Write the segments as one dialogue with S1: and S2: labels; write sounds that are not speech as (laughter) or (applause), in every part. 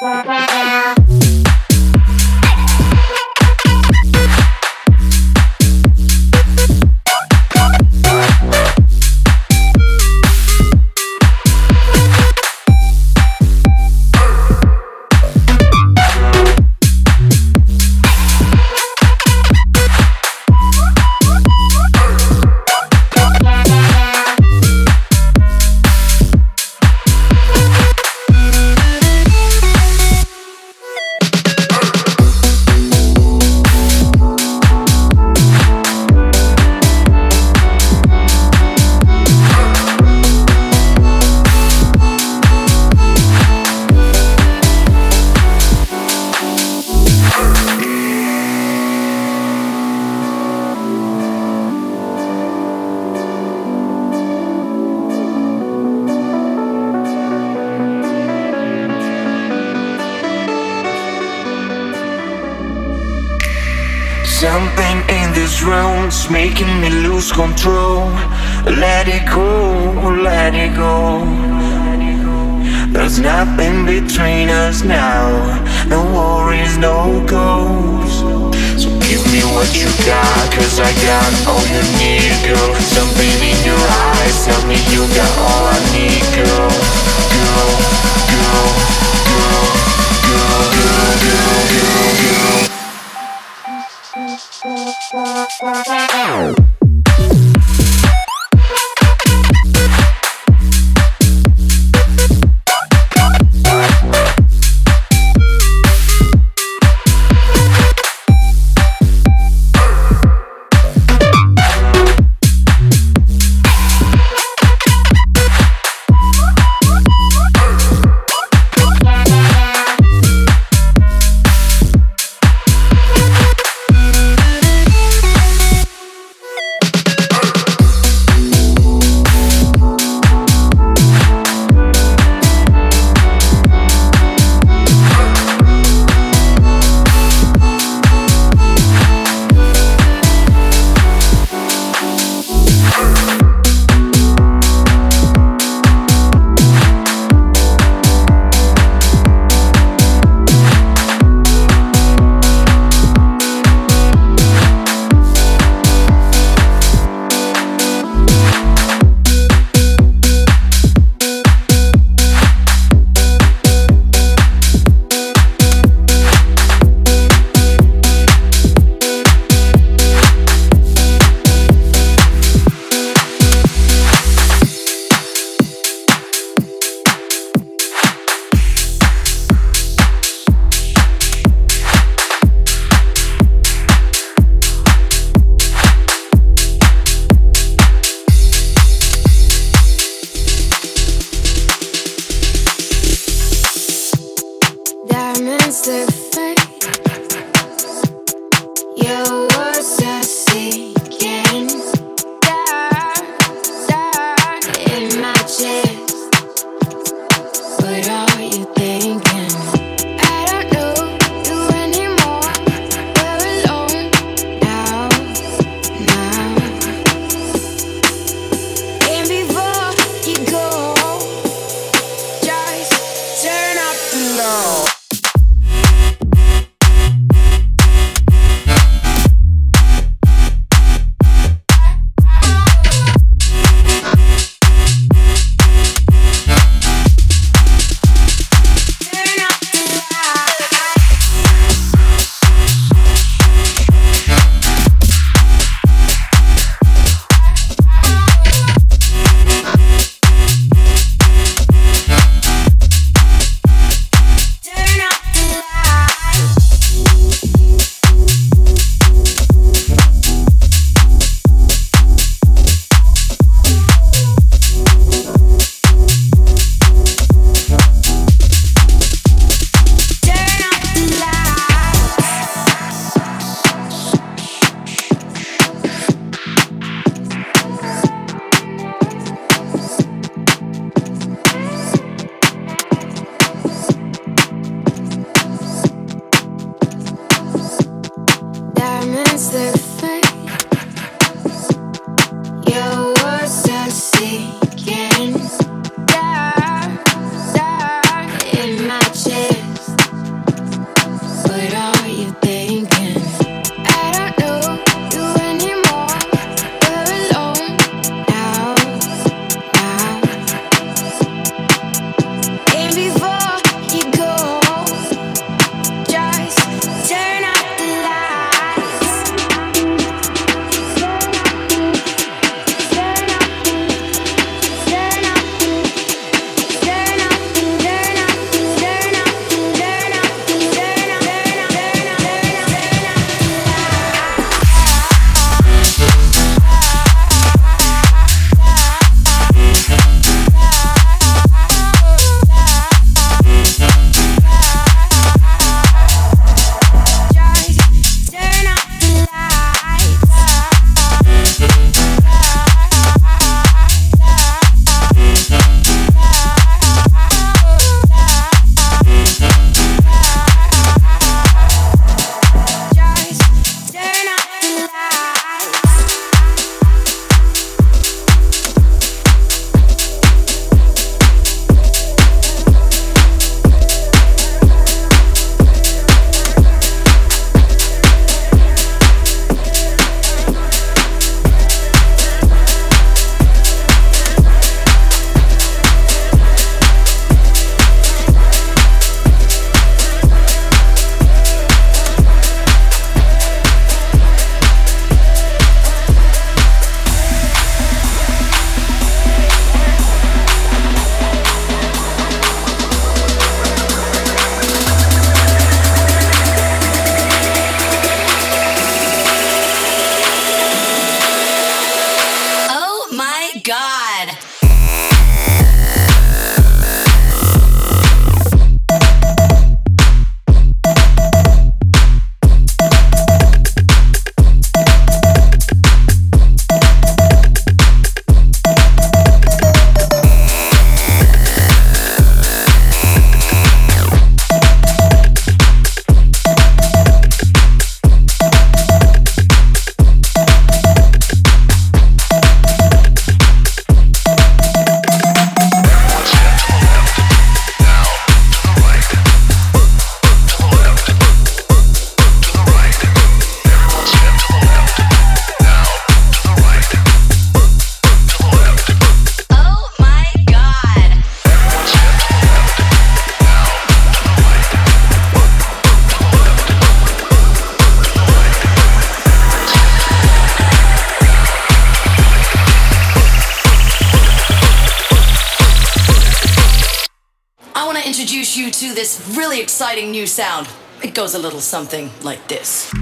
S1: Bye. (laughs) exciting new sound. It goes a little something like this.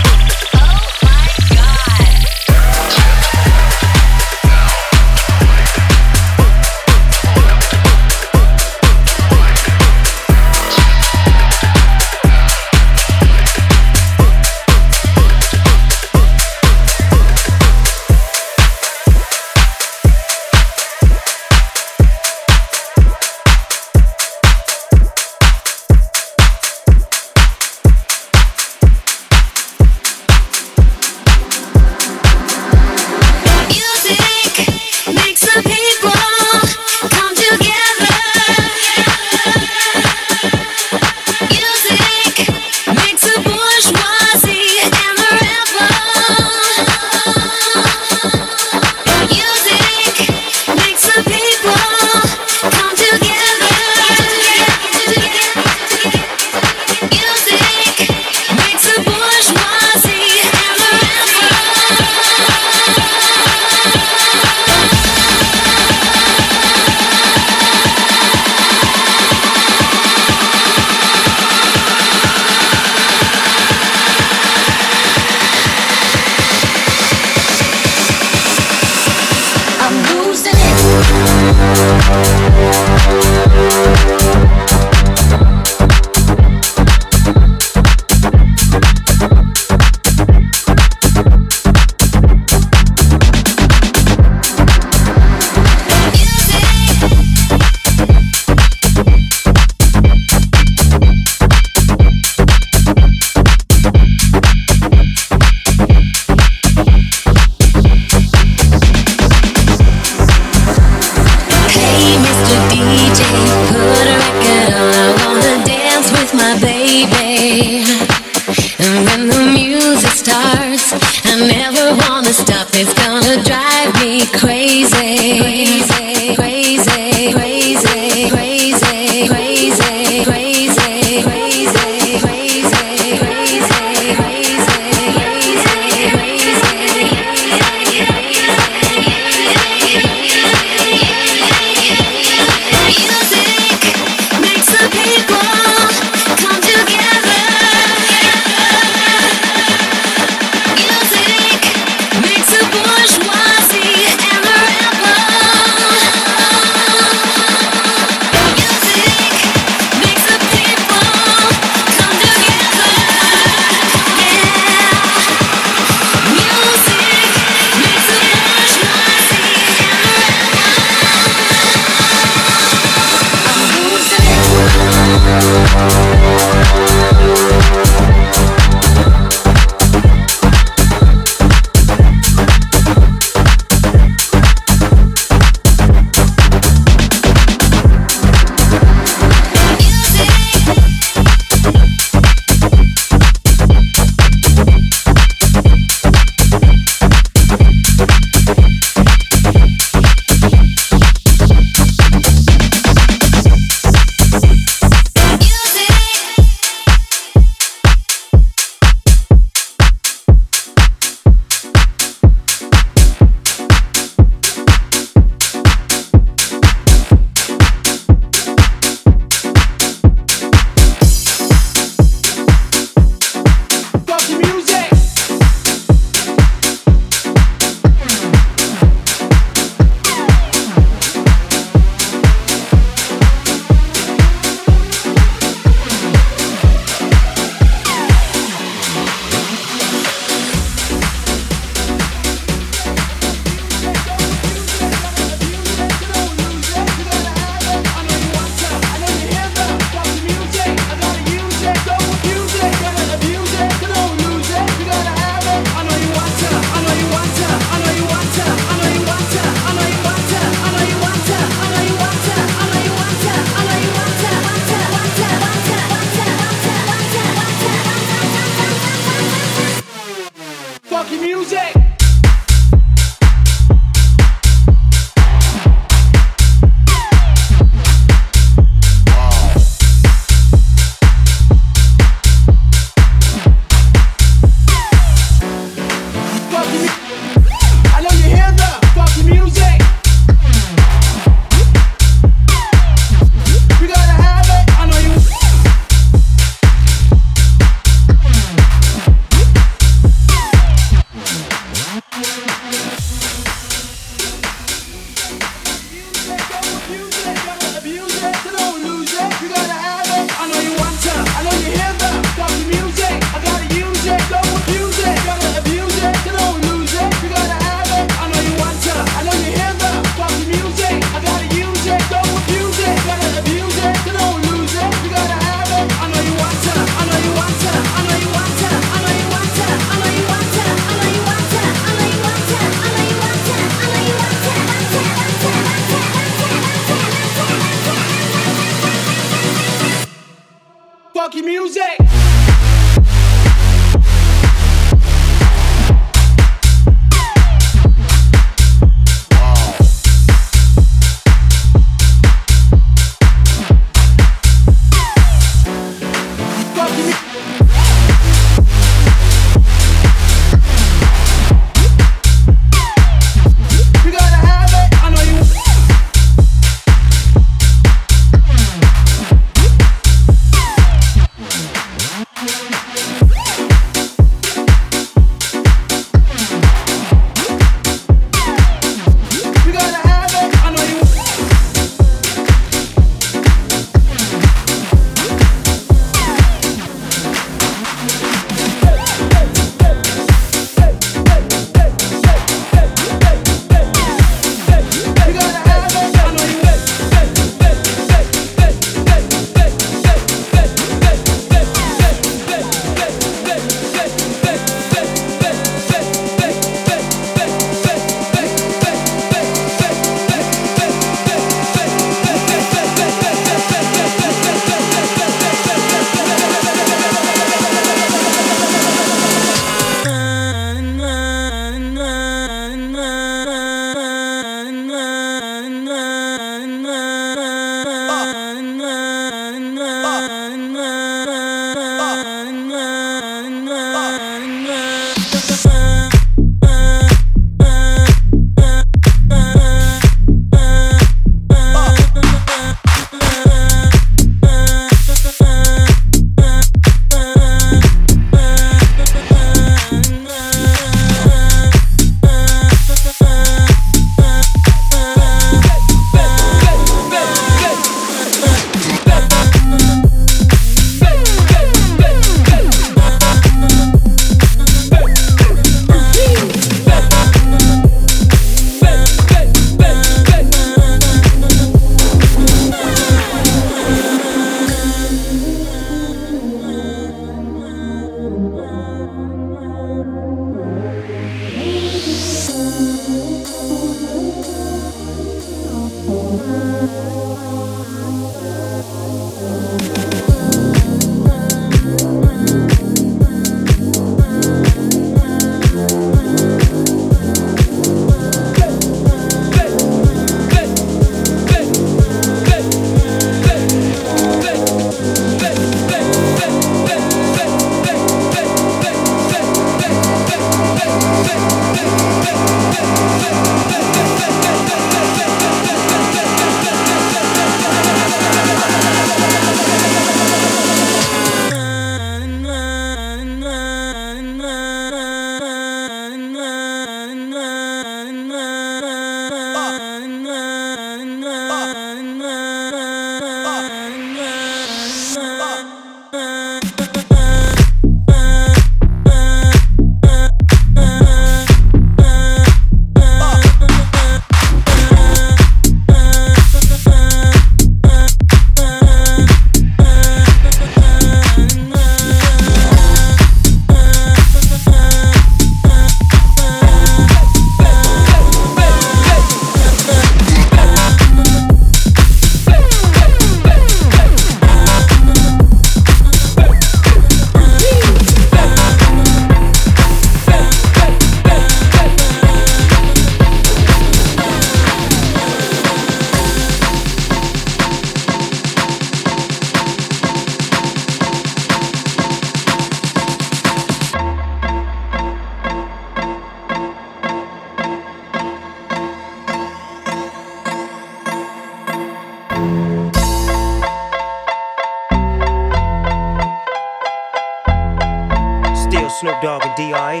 S1: Snoop Dogg and
S2: D.I.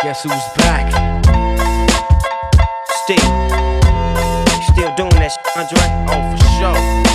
S2: Guess who's back? Still, still doing that, shit. Andre?
S1: Oh,
S3: for sure.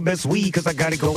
S3: Best weed cause I got it going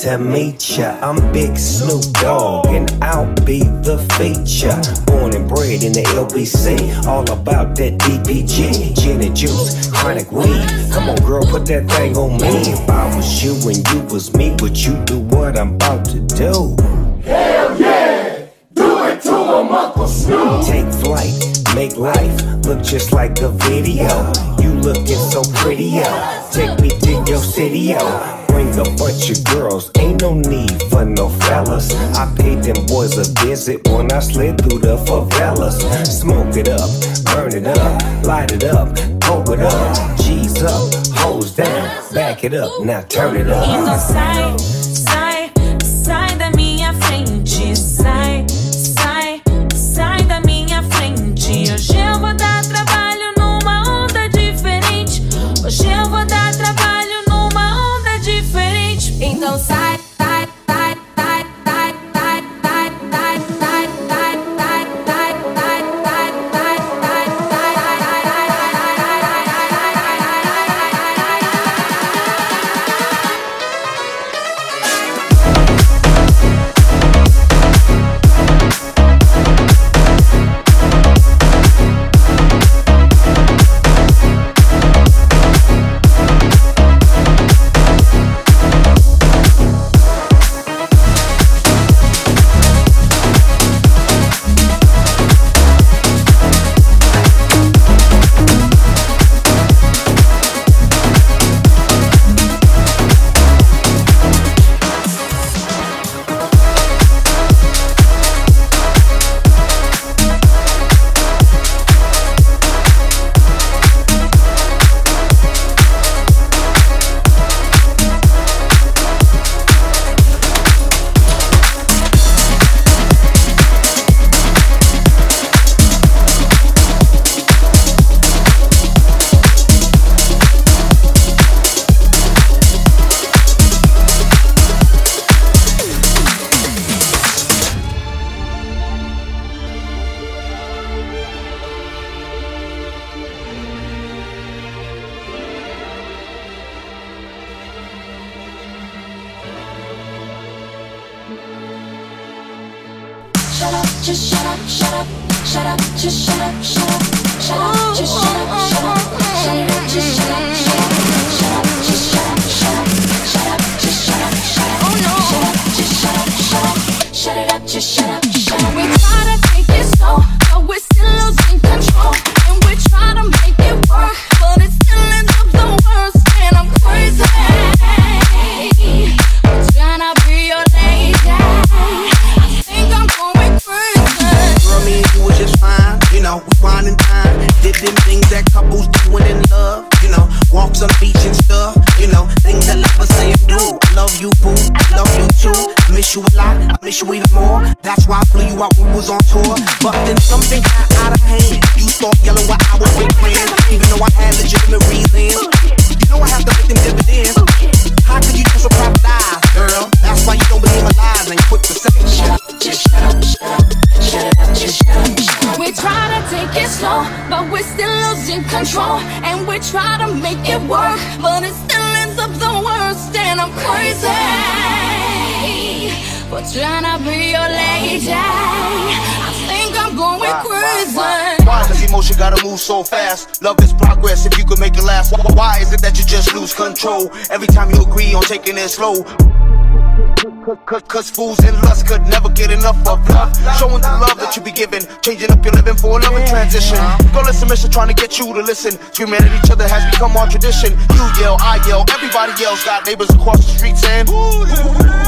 S4: to meet ya. I'm Big Snoop Dogg, and I'll be the feature. Born and bred in the LBC, all about that DPG, gin and juice, chronic weed. Come on, girl, put that thing on me. If I was you and you was me, would you do what I'm about to do?
S5: Hell yeah! Do it to him, Uncle Snoop!
S4: Take flight, make life look just like a video. You looking so pretty, yo. Take me to your city, yo. Bring a bunch of girls, ain't no need for no fellas. I paid them boys a visit when I slid through the favelas. Smoke it up, burn it up, light it up, pull it up. G's up, hoes down, back it up, now turn it up.
S6: Sai, sai, sai da minha frente, sai,
S7: trying to be your lady. I think I'm going crazy.
S8: Why does emotion gotta move so fast? Love is progress if you could make it last. Why, why is it that you just lose control every time you agree on taking it slow? Cause, cause fools and lust could never get enough of love. Showing the love that you be giving, changing up your living for a loving transition. Go listen, mission, trying to get you to listen. Screaming at each other has become our tradition. You yell, I yell, everybody yells. Got neighbors across the street saying, Who,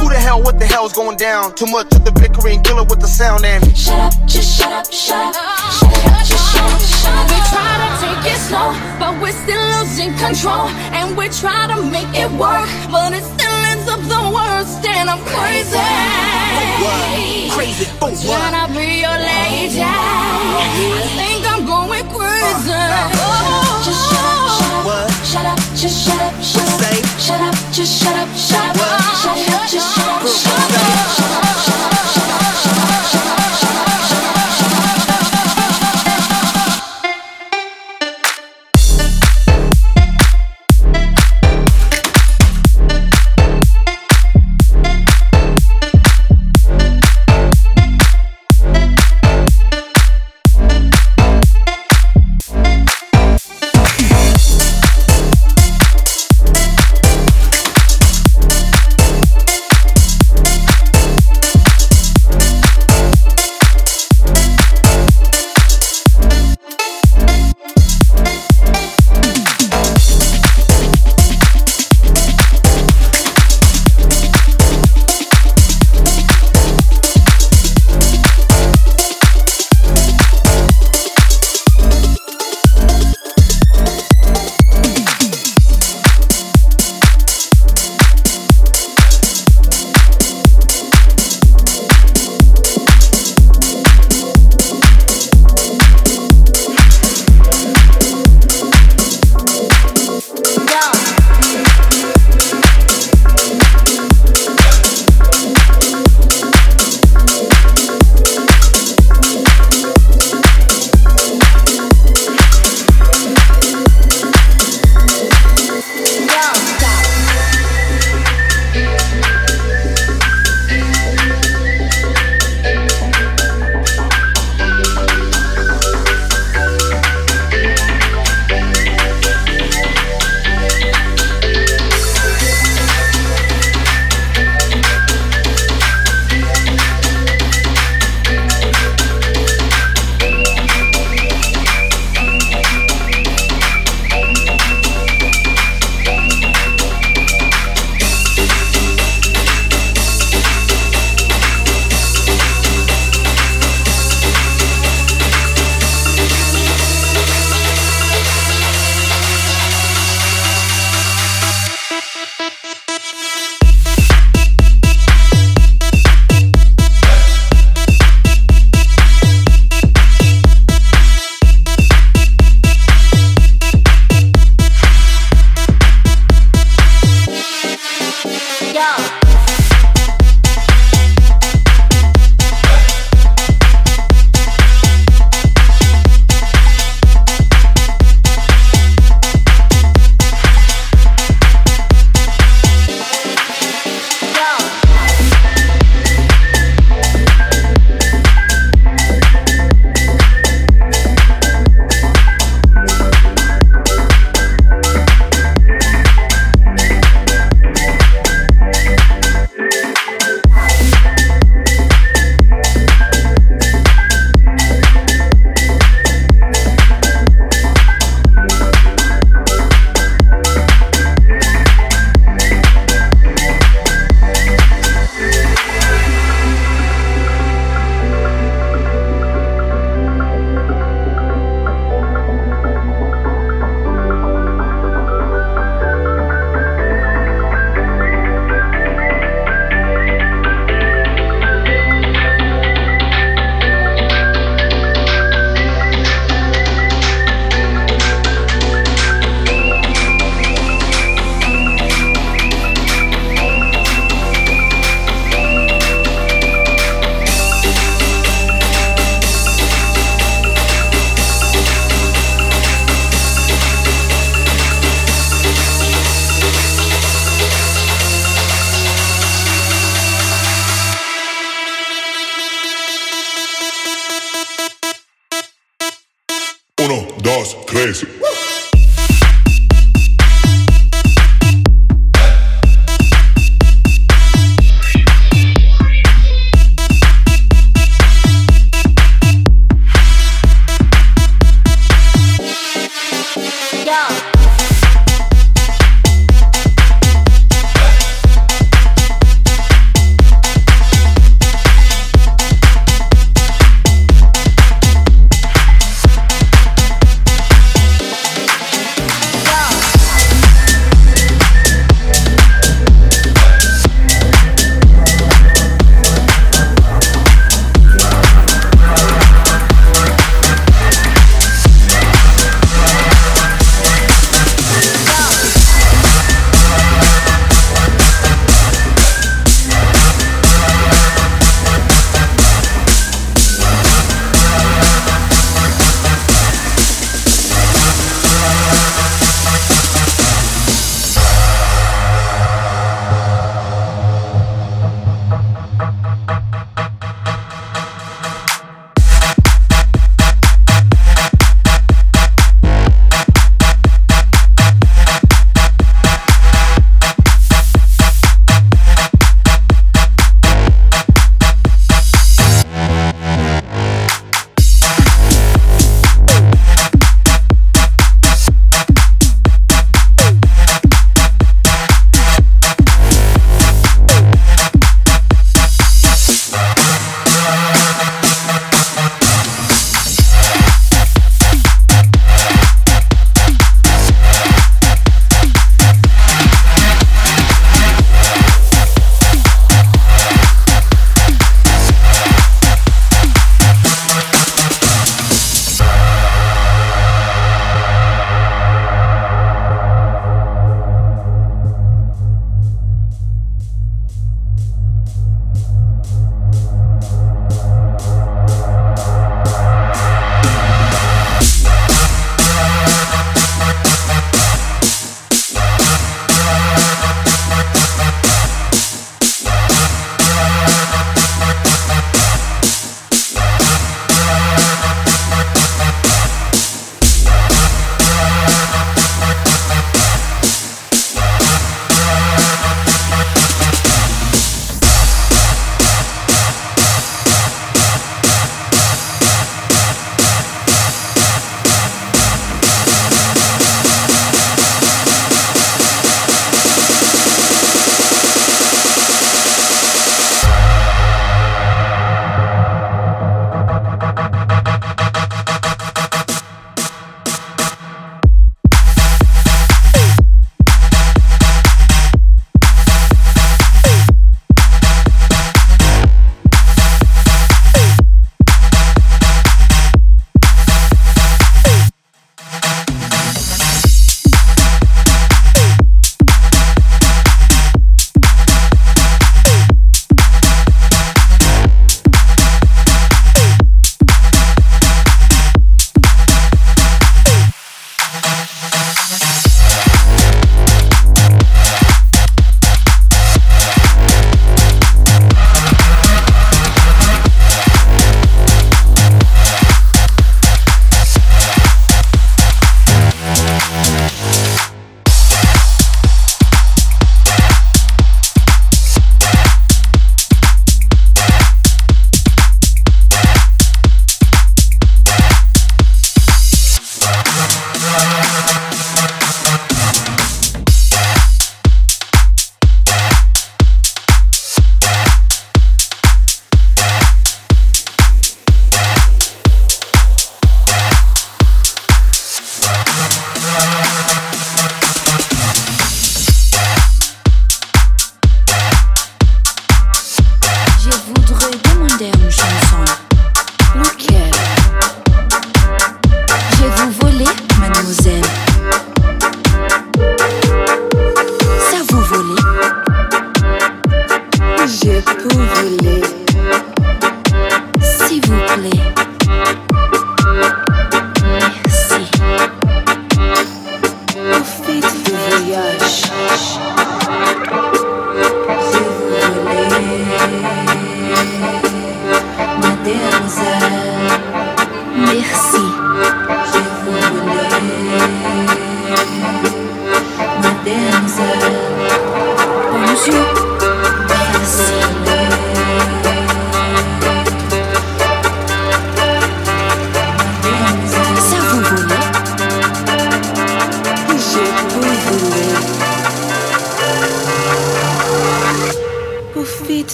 S8: who the hell, what the hell's going down? Too much of the bickering, kill it with the sound and
S7: Shut up, just shut up, shut up, shut up, just shut up, shut up. We try to take it slow, but we're still losing control. And we try to make it work, but it ends up the worst. And I'm crazy.
S8: crazy for what?
S7: Tryna be your lady. I think I'm going crazy. Oh, just shut up, shut up,
S8: What?
S7: shut up, just shut up, shut up,
S8: Say?
S7: shut up, just shut up, shut up, shut up, just shut up,
S8: Say?
S7: shut up, shut up, shut up, shut up, shut up, shut up,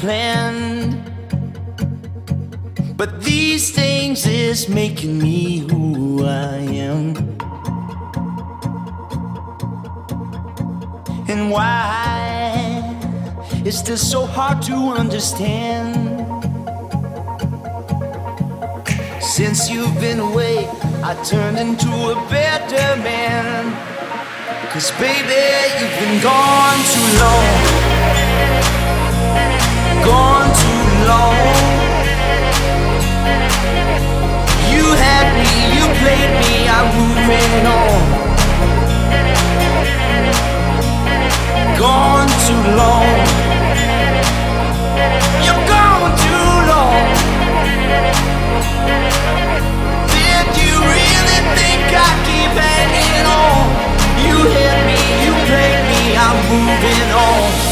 S9: planned. But these things is making me who I am. And why is this so hard to understand? Since you've been away, I turned into a better man. Cause baby, you've been gone too long gone too long. You had me, you played me, I'm moving on. Gone too long. You're gone too long. Did you really think I'd keep hanging on? You hit me, you played me, I'm moving on.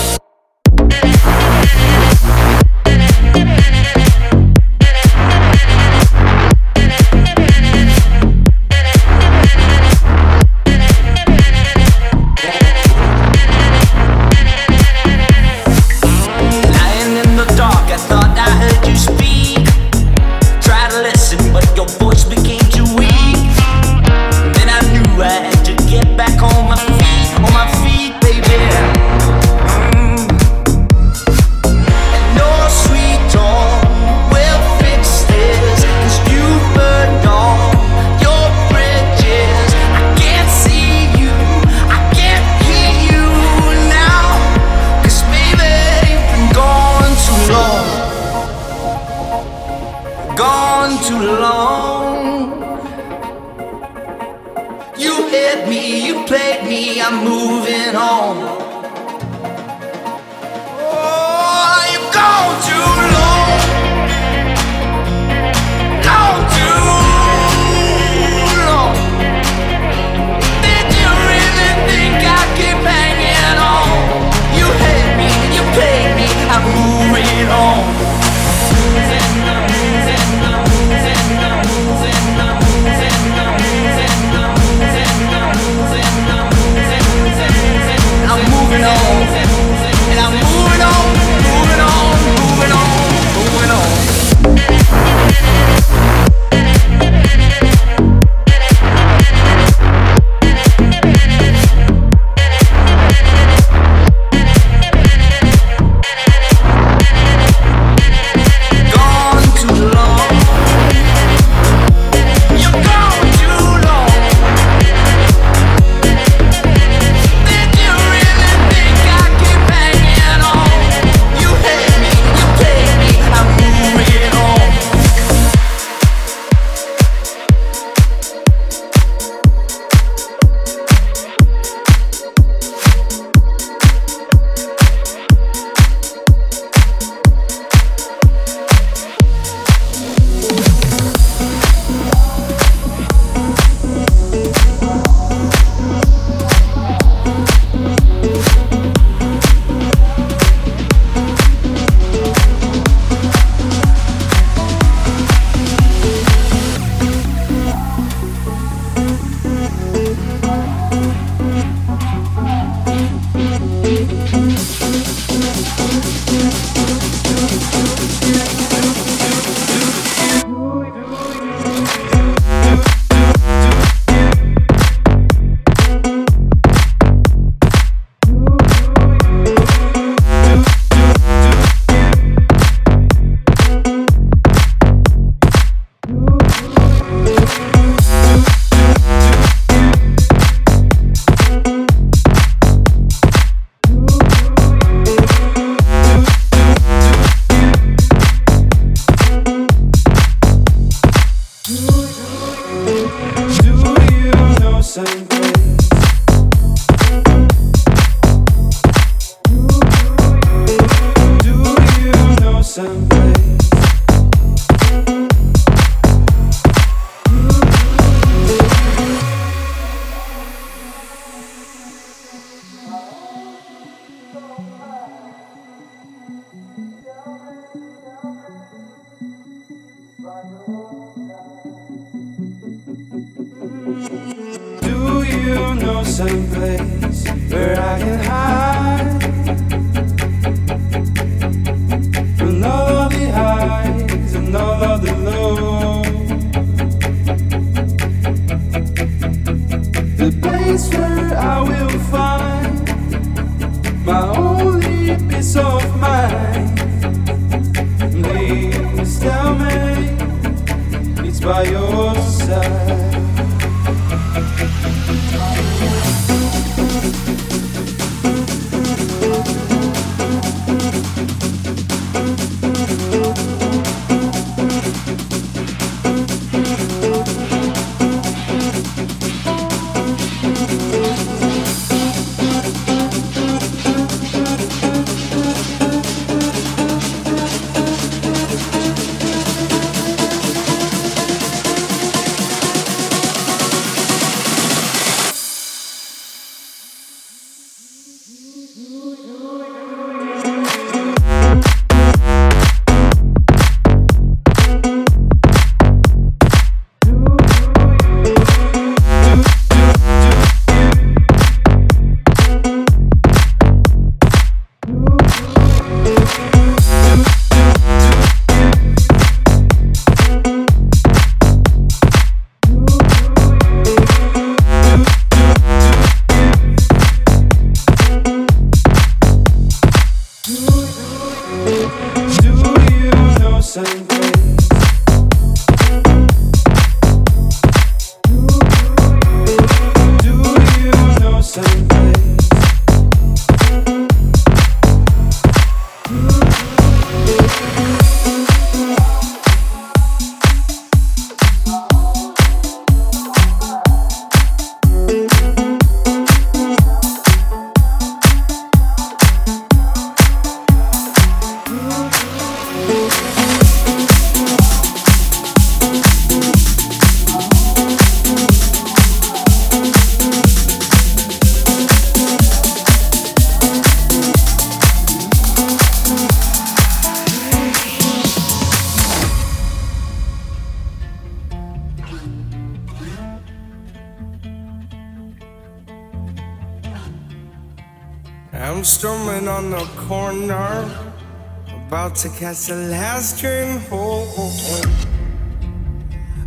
S10: Catch the last train home.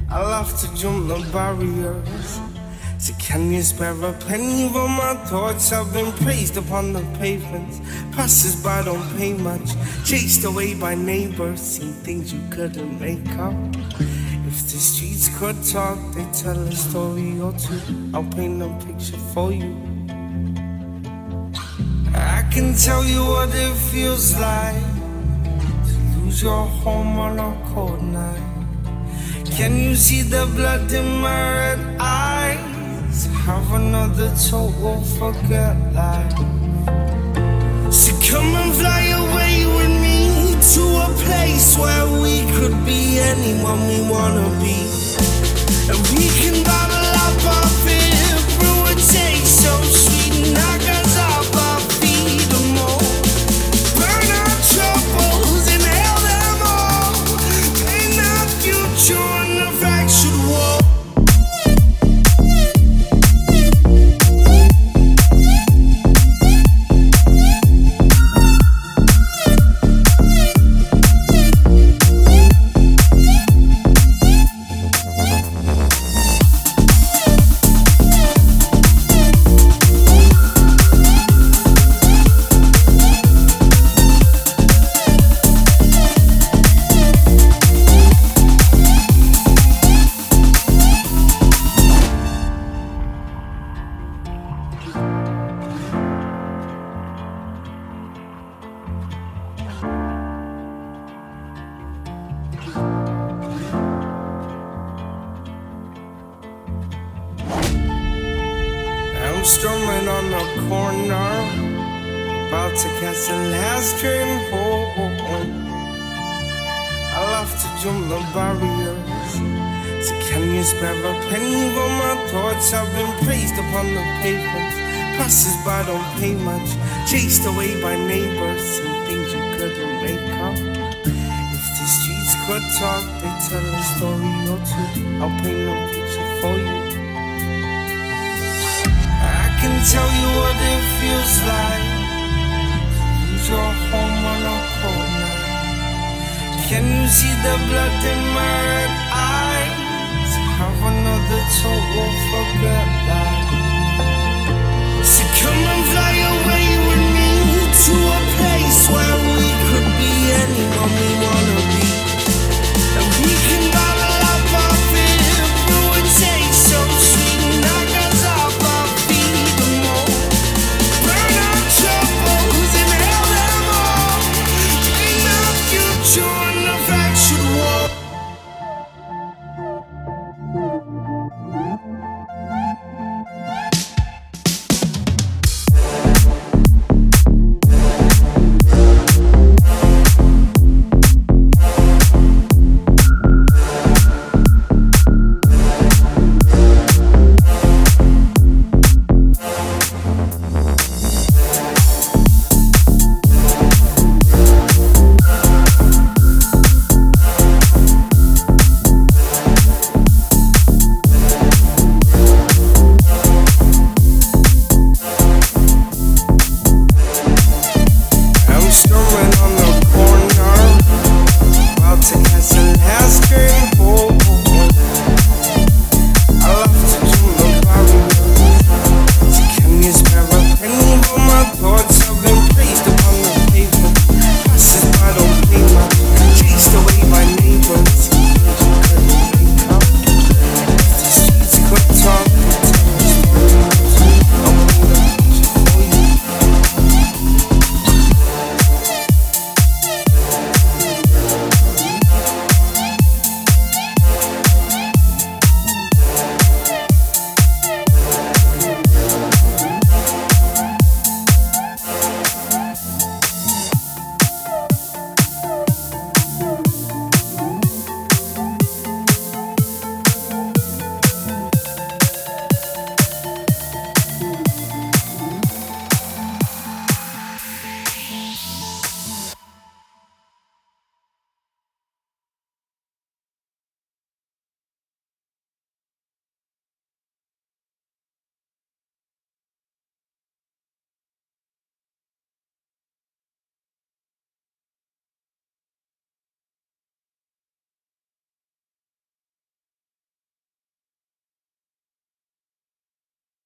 S10: I love to jump the barriers. So can you spare a penny for my thoughts? I've been praised upon the pavements. Passers by don't pay much. Chased away by neighbors, seen things you couldn't make up. If the streets could talk, they tell a story or two. I'll paint a picture for you. I can tell you what it feels like your home on a cold night. Can you see the blood in my red eyes? Have another total forget life. So come and